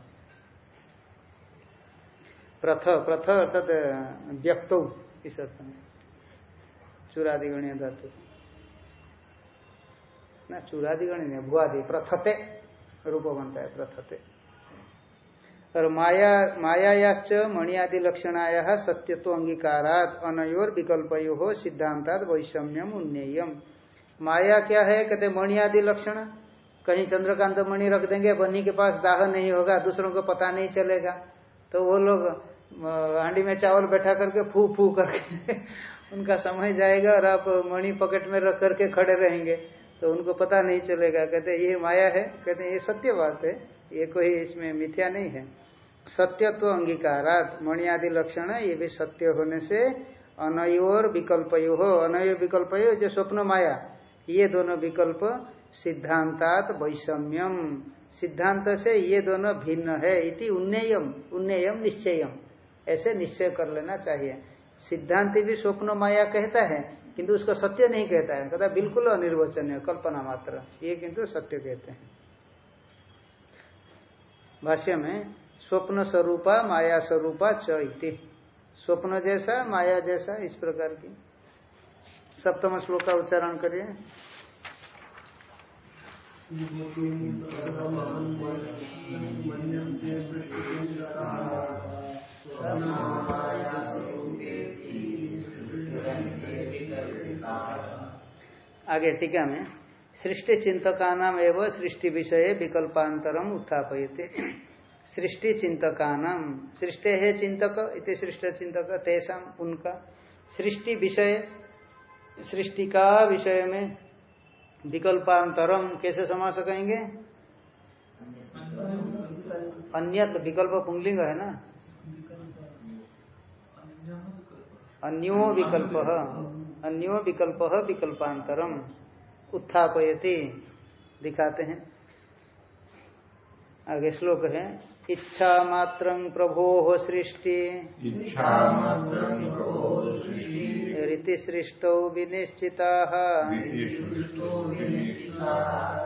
प्रथ प्रथ अर्थात व्यक्त, इस अर्थ। में चूरादिगणीय धातु। ना, चूरादिगणीय भुआदि प्रथते। रूप बनता है प्रथते। और माया, मायायाश्च मणियादि लक्षणाया सत्यत्व अंगीकारात अनयोर विकल्पयो हो सिद्धांतात वैषम्यम उन्नेयम माया क्या है? कहते मणियादि लक्षण कहीं चंद्रकांत मणि रख देंगे बन्नी के पास दाह नहीं होगा, दूसरों को पता नहीं चलेगा। तो वो लोग हांडी में चावल बैठा करके फू फू करके <laughs> उनका समय जाएगा और आप मणि पॉकेट में रख करके खड़े रहेंगे तो उनको पता नहीं चलेगा। कहते ये माया है? कहते ये सत्य बात है, ये कोई इसमें मिथ्या नहीं है। सत्यत्व अंगीकारात मणि आदि लक्षण है ये भी सत्य होने से अनयोर विकल्प हो। अनयो विकल्प जो स्वप्न माया, ये दोनों विकल्प सिद्धांतात वैषम्यम। सिद्धांत से ये दोनों भिन्न है इति उन्नयम उन्नयम, निश्चयम। ऐसे निश्चय कर लेना चाहिए। सिद्धांत भी स्वप्न माया कहता है, किंतु उसको सत्य नहीं कहता है। कहता बिल्कुल अनिर्वचनीय, कल्पना मात्र। ये किंतु सत्य कहते हैं। भाष्य में स्वप्न स्वरूपा, माया स्वरूपा च स्वप्न जैसा, माया जैसा, इस प्रकार की। सप्तम श्लोक का उच्चारण करिए। आगे टीका में, सृष्टि चिंतका नाम एवं सृष्टि विषय विकल्पांतरम उत्थापयते। सृष्टि चिंतका नाम सृष्टि है चिंतक, इति सृष्टि चिंतक, तेषा उनका सृष्टि विषय सृष्टि का विषय में विकल्पांतरम कैसे समास कहेंगे? अन्य विकल्प पुंगलिंग है ना? अन्यो विकल्प अन्यो विकल्प विकल्पांतरम उत्थापयति, दिखाते हैं। आगे श्लोक है इच्छा मात्र प्रभो सृष्टि। रीति सृष्टौ। विनिश्चिता।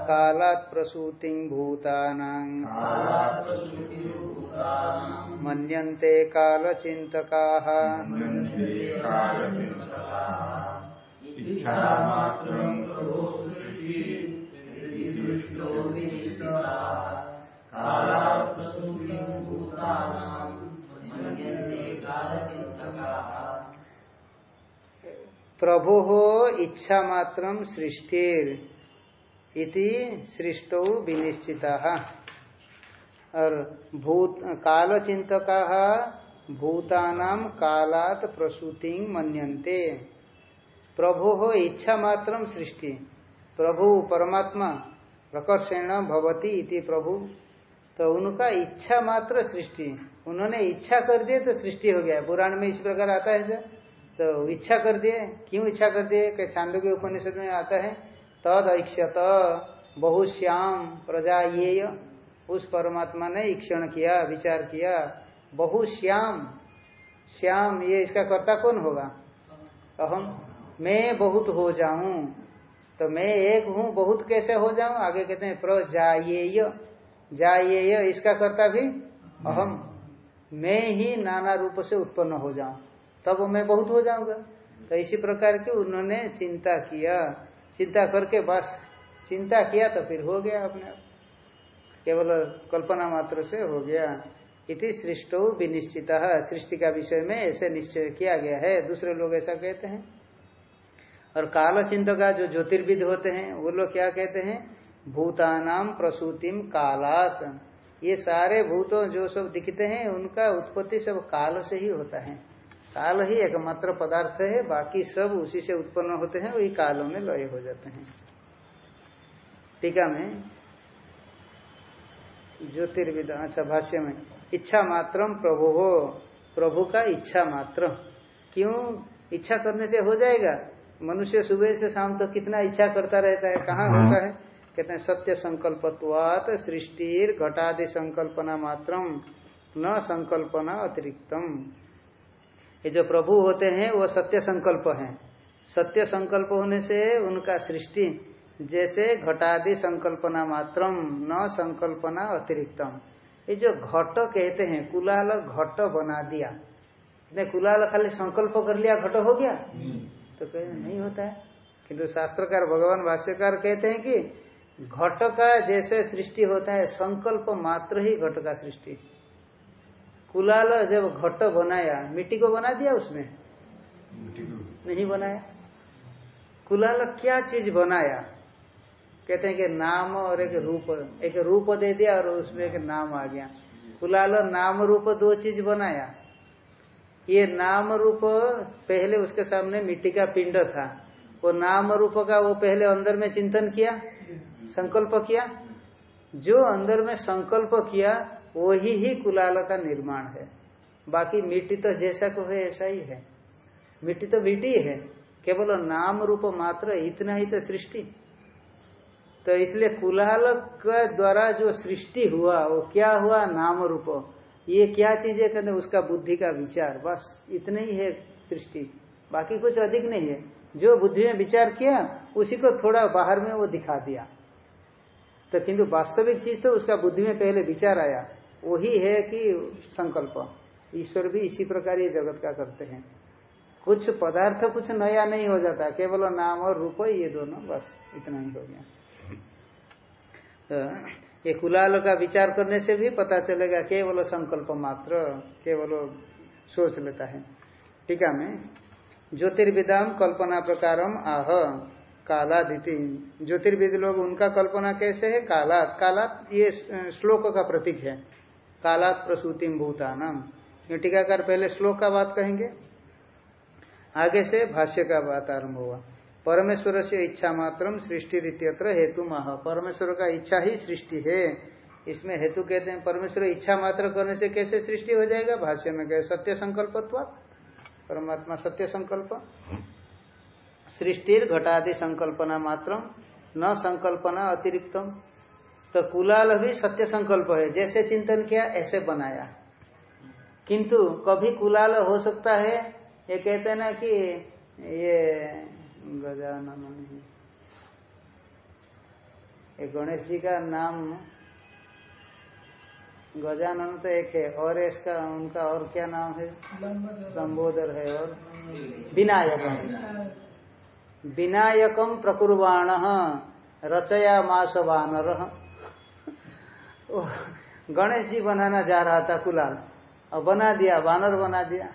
कालात् प्रसूति भूतानां। मन्यन्ते कालचिन्तकाः। प्रभु हो इच्छा मात्र सृष्टिर इति सृष्टौ विनिश्चिता। और भूत काल चिंतका भूतानाम कालात प्रसूति मनते प्रभु हो इच्छा मात्र सृष्टि। प्रभु परमात्मा प्रकर्षण भवती इति प्रभु तो उनका इच्छा मात्र सृष्टि। उन्होंने इच्छा कर दिए तो सृष्टि हो गया। पुराण में इस प्रकार आता है सर। तो इच्छा कर दिए। क्यों इच्छा कर दिए? कि छांदो के उपनिषद में आता है, तद ऐक्षत बहुश्याम प्रजा ये उस परमात्मा ने ईक्षण किया, विचार किया। बहुश्याम श्याम ये इसका कर्ता कौन होगा? अहम मैं बहुत हो जाऊँ। तो मैं एक हूँ, बहुत कैसे हो जाऊँ? आगे कहते हैं प्रजाएय जाएय इसका कर्ता भी? अहम मैं ही नाना रूप से उत्पन्न हो जाऊँ। तब मैं बहुत हो जाऊँगा। तो इसी प्रकार की उन्होंने चिंता किया। चिंता करके बस। चिंता किया तो फिर हो गया अपने केवल कल्पना मात्र से हो गया। इति सृष्टो विनिश्चित। सृष्टि का विषय में ऐसे निश्चय किया गया है। दूसरे लोग ऐसा कहते हैं। और काल चिंतका जो ज्योतिर्विद होते हैं, वो लोग क्या कहते हैं? भूतानाम प्रसूतिम कालात ये सारे भूतों जो सब दिखते हैं उनका उत्पत्ति सब काल से ही होता है। काल ही एकमात्र पदार्थ है बाकी सब उसी से उत्पन्न होते हैं वही कालों में लय हो जाते हैं। टीका में ज्योतिर्विद अच्छा भाष्य में इच्छा मात्रम प्रभु हो प्रभु का इच्छा मात्र। क्यों? इच्छा करने से हो जाएगा। मनुष्य सुबह से शाम तक तो कितना इच्छा करता रहता है कहाँ होता है? कहते हैं सत्य संकल्पत्वात सृष्टिर घटादि संकल्पना मात्रम न संकल्पना अतिरिक्तम। ये जो प्रभु होते हैं वो सत्य संकल्प हैं। सत्य संकल्प होने से उनका सृष्टि जैसे घटादि संकल्पना मात्रम न संकल्पना अतिरिक्तम। ये जो घट कहते हैं कुलाल घट बना दिया। कुलाल खाली संकल्प कर लिया घट हो गया? तो कहते नहीं होता है। किंतु शास्त्रकार भगवान भाष्यकार कहते हैं कि घट का जैसे सृष्टि होता है संकल्प मात्र ही घट का सृष्टि। कुलाल जब घट बनाया मिट्टी को बना दिया उसमें नहीं बनाया। कुलाल क्या चीज़ बनाया? कहते हैं कि नाम और एक रूप एक रूप दे दिया और उसमें एक नाम आ गया। कुलाल नाम रूप दो चीज़ बनाया। ये नाम रूप पहले उसके सामने मिट्टी का पिंड था। वो नाम रूप का वो पहले अंदर में चिंतन किया। संकल्प किया। जो अंदर में संकल्प किया, वही ही कुलाल का निर्माण है। बाकी मिट्टी तो जैसा को है, ऐसा ही है। मिट्टी तो मिट्टी है, केवल नाम रूप मात्र, इतना ही तो सृष्टि। तो इसलिए कुलाल के द्वारा जो सृष्टि हुआ, वो क्या हुआ, नाम रूप, ये क्या चीज़ है कहते उसका बुद्धि का विचार, बस इतना ही है सृष्टि। बाकी कुछ अधिक नहीं है। जो बुद्धि में विचार किया, उसी को थोड़ा बाहर में वो दिखा दिया। तो किंतु वास्तविक चीज़ तो उसका बुद्धि में पहले विचार आया। वही है कि संकल्प। ईश्वर भी इसी प्रकार ये जगत का करते हैं। कुछ पदार्थ कुछ नया नहीं हो जाता, केवल नाम और रूप ये दोनों, बस इतना ही हो गया। तो ये कुलाल का विचार करने से भी पता चलेगा, केवल संकल्प मात्र, केवल सोच लेता है। टीका में, ज्योतिर्विदाम कल्पना प्रकारम आह। कालादिति। ज्योतिर्विद लोग, उनका कल्पना कैसे है? कालात। कालात ये श्लोक का प्रतीक है। कालात प्रसूतिम भूतानम। ये टीकाकार पहले श्लोक का बात कहेंगे। आगे से भाष्य का बात आरंभ हुआ परमेश्वर से इच्छा मात्रम सृष्टि रीत्यत्र हेतु मह। परमेश्वर का इच्छा ही सृष्टि है। इसमें हेतु कहते हैं, परमेश्वर इच्छा मात्र करने से कैसे सृष्टि हो जाएगा? भाष्य में कहे, सत्य संकल्प परमात्मा सत्य संकल्प। सृष्टि घटादि संकल्पना मात्र न संकल्पना अतिरिक्तम। तो कुलाल भी सत्य संकल्प है जैसे चिंतन किया ऐसे बनाया। किंतु कभी कुलाल हो सकता है ये कहते हैं ना कि ये गजानन ये गणेश जी का नाम गजानन तो एक है और इसका उनका और क्या नाम है? संबोधर है और विनायकम विनायकम प्रकुर्वाण रचया मास वानर गणेश जी बनाना जा रहा था कुलाल। और बना दिया वानर बना दिया।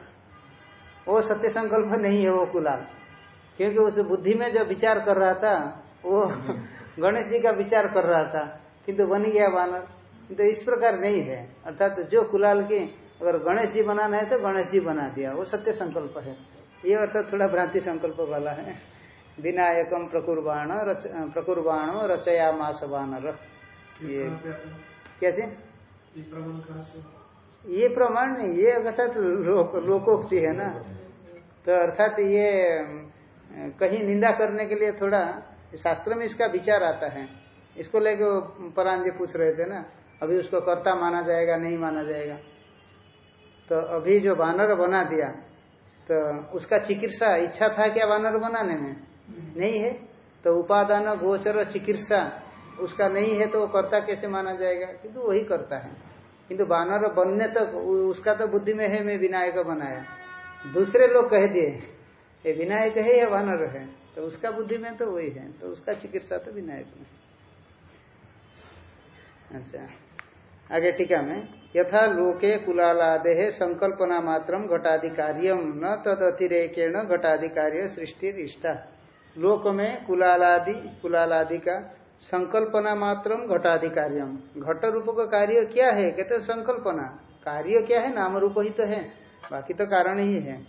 वो सत्य संकल्प नहीं है वो कुलाल। क्योंकि उस बुद्धि में जो विचार कर रहा था वो <laughs> गणेश जी का विचार कर रहा था किंतु बन गया वानर। तो इस प्रकार नहीं है। अर्थात तो जो कुलाल की अगर गणेश जी बनाना है तो गणेश जी बना दिया। वो सत्य संकल्प है। ये अर्थात थोड़ा भ्रांति संकल्प वाला है। विनायकम प्रकुर्बाण रच, प्रकुर्बाण रचया मास वानर ये कैसे? ये प्रमाण नहीं ये अर्थात लोक, लोकोक्ति है ना? तो अर्थात ये कहीं निंदा करने के लिए थोड़ा शास्त्र में इसका विचार आता है। इसको लेके परान जी पूछ रहे थे ना अभी उसको कर्ता माना जाएगा नहीं माना जाएगा। तो अभी जो वानर बना दिया तो उसका चिकित्सा इच्छा था क्या वानर बनाने में? नहीं है तो उपादान, गोचर चिकित्सा, उसका नहीं है तो वो कर्ता कैसे माना जाएगा? किंतु वही करता है। किंतु बानर बनने तक तो उसका तो बुद्धि में है, मैं विनायक बनाया। दूसरे लोग कह दिए, ये विनायक है या वानर है? तो उसका बुद्धि में तो वही है तो उसका चिकित्सा तो विनायक में। अच्छा आगे टीका में, यथा लोके कुलालादे संकल्पना मात्र घटादि कार्यम न तद अतिरेकेण घटादि कार्य सृष्टि रिष्टा लोक में कुलालादि कुलालादि का संकल्पना मात्र घटादि कार्यम घट रूप का कार्य क्या है? कहते संकल्पना। कार्य क्या है? नाम रूप ही तो है। बाकी तो कारण ही है।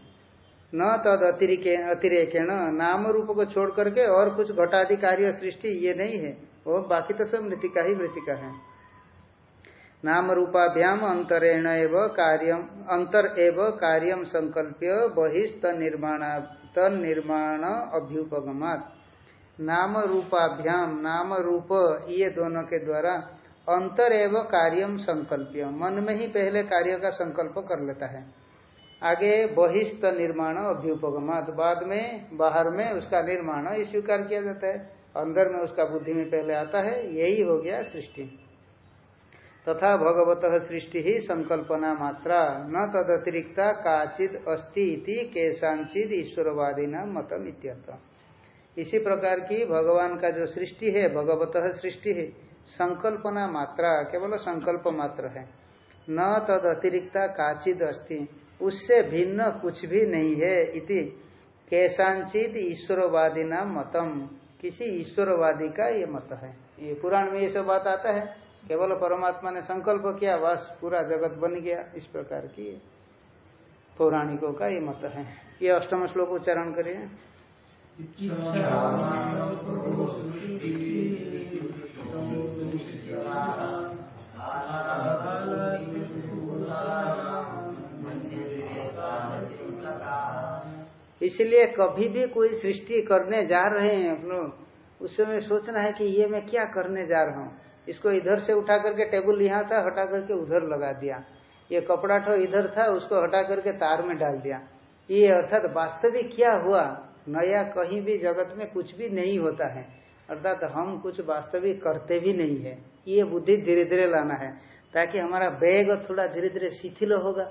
न तद अतिरेक नाम रूप को छोड़ करके और कुछ घटादि कार्य सृष्टि ये नहीं है। वो बाकी तो सब मृतिका ही मृतिका है। नाम रूपाभ्याम अंतरेण एव कार्यम अंतर एव कार्यम संकल्प्य बहिस्त निर्माण निर्माण अभ्युपगमात। नाम रूपाभ्याम नाम रूप ये दोनों के द्वारा अंतर एवं कार्यम संकल्प्य। मन में ही पहले कार्य का संकल्प कर लेता है। आगे बहिस्त निर्माण अभ्युपगमात। बाद में, बाहर में उसका निर्माण स्वीकार किया जाता है। अंदर में उसका बुद्धि में पहले आता है, यही हो गया सृष्टि। तथा भगवत सृष्टि ही संकल्पना मात्रा। न तद अतिरिक्ता काचिद अस्ति इति केशांचिद ईश्वरवादी न मतम इत्यर्थ इसी प्रकार की भगवान का जो सृष्टि है, भगवत सृष्टि है, संकल्पना मात्रा, केवल संकल्प मात्र है। न तद अतिरिक्ता काचिद अस्ति, उससे भिन्न कुछ भी नहीं है इति कैसांचित ईश्वरवादी नाम मतम। किसी ईश्वरवादी का ये मत है। ये पुराण में ये सब बात आता है। केवल परमात्मा ने संकल्प किया, बस पूरा जगत बन गया। इस प्रकार की पौराणिकों का ये मत है। ये अष्टम श्लोक उच्चारण करिए। इसलिए कभी भी कोई सृष्टि करने जा रहे हैं लोग उस समय सोचना है कि ये मैं क्या करने जा रहा हूँ। इसको इधर से उठा करके टेबल यहाँ था, हटा करके उधर लगा दिया। ये कपड़ा ठो इधर था, उसको हटा करके तार में डाल दिया। ये अर्थात वास्तविक क्या हुआ? नया कहीं भी जगत में कुछ भी नहीं होता है। अर्थात हम कुछ वास्तविक करते भी नहीं है। ये बुद्धि धीरे धीरे लाना है, ताकि हमारा बैग थोड़ा धीरे धीरे शिथिल होगा।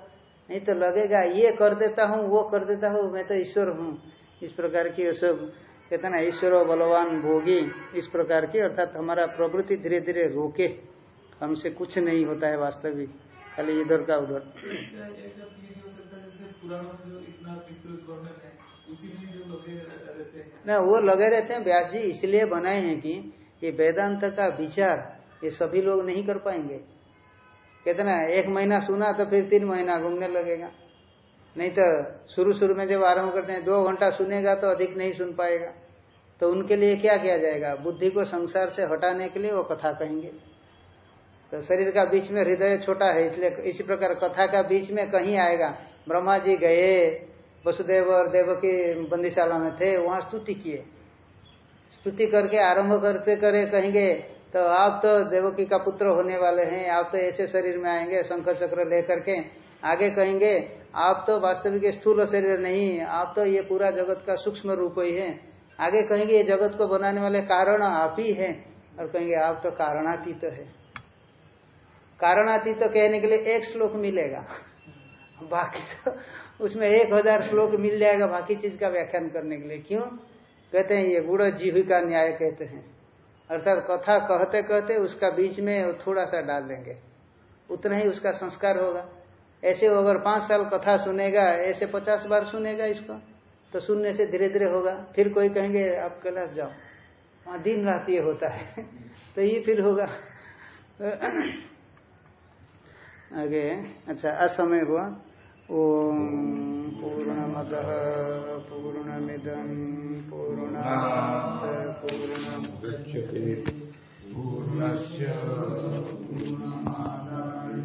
नहीं तो लगेगा, ये कर देता हूँ, वो कर देता हूँ, मैं तो ईश्वर हूँ। इस प्रकार की सब कहते ना ईश्वर बलवान भोगी इस प्रकार की अर्थात हमारा प्रवृत्ति धीरे धीरे रोके। हमसे कुछ नहीं होता है वास्तविक खाली इधर का उधर। न वो लगे रहते हैं व्यास जी इसलिए बनाए हैं कि ये वेदांत का विचार ये सभी लोग नहीं कर पाएँगे। कहते ना एक महीना सुना तो फिर तीन महीना घूमने लगेगा। नहीं तो शुरू शुरू में जब आरंभ करते हैं दो घंटा सुनेगा तो अधिक नहीं सुन पाएगा। तो उनके लिए क्या किया जाएगा? बुद्धि को संसार से हटाने के लिए वो कथा कहेंगे। तो शरीर का बीच में हृदय छोटा है, इसलिए इसी प्रकार कथा का बीच में कहीं आएगा। ब्रह्मा जी गए, वसुदेव और देव की बंदीशाला में थे, वहाँ स्तुति किए। स्तुति करके आरंभ करते करे कहेंगे तो आप तो देवकी का पुत्र होने वाले हैं, आप तो ऐसे शरीर में आएँगे शंख चक्र लेकर के आगे कहेंगे, आप तो वास्तविक स्थूल शरीर नहीं, आप तो ये पूरा जगत का सूक्ष्म रूप ही है। आगे कहेंगे, ये जगत को बनाने वाले कारण आप ही है। और कहेंगे, आप तो कारणातीत तो है। कारणातीत तो कहने के लिए एक श्लोक मिलेगा। बाकी तो उसमें एक हज़ार श्लोक मिल जाएगा बाकी चीज़ का व्याख्यान करने के लिए। क्यों? कहते हैं, ये गुड़ जीविका न्याय कहते हैं। अर्थात कथा कहते कहते उसका बीच में थोड़ा सा डाल देंगे। उतना ही उसका संस्कार होगा। ऐसे अगर पाँच साल कथा सुनेगा, ऐसे पचास बार सुनेगा इसको। तो शून्य से धीरे धीरे होगा, फिर कोई कहेंगे आप कैलाश जाओ। वहाँ दिन रात ये होता है। <laughs> तो ये फिर होगा। <clears throat> आगे अच्छा असमय हुआ। ओम पूर्णमद पूर्णमिदम पूर्णा पूर्ण पूर्णस्य पूर्णमादाय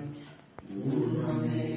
पूर्णमे